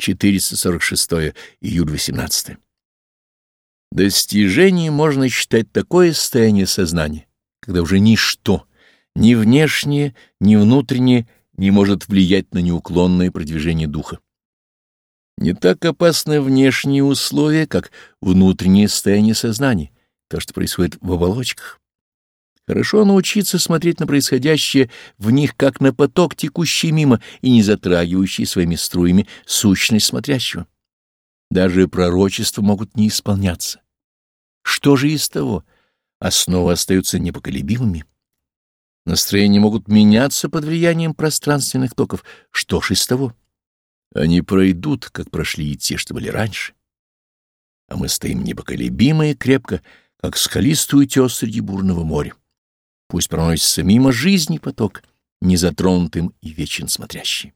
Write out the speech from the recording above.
446 июль 18. Достижением можно считать такое состояние сознания, когда уже ничто, ни внешнее, ни внутреннее, не может влиять на неуклонное продвижение духа. Не так опасны внешние условия, как внутреннее состояние сознания, то, что происходит в оболочках. Хорошо научиться смотреть на происходящее в них, как на поток, текущий мимо и не затрагивающий своими струями сущность смотрящего. Даже пророчества могут не исполняться. Что же из того? Основы остаются непоколебимыми. Настроения могут меняться под влиянием пространственных токов. Что ж из того? Они пройдут, как прошли и те, что были раньше. А мы стоим непоколебимо и крепко, как скалистый утес среди бурного моря. Пусть проносится мимо жизни поток, незатронутым и вечен смотрящий.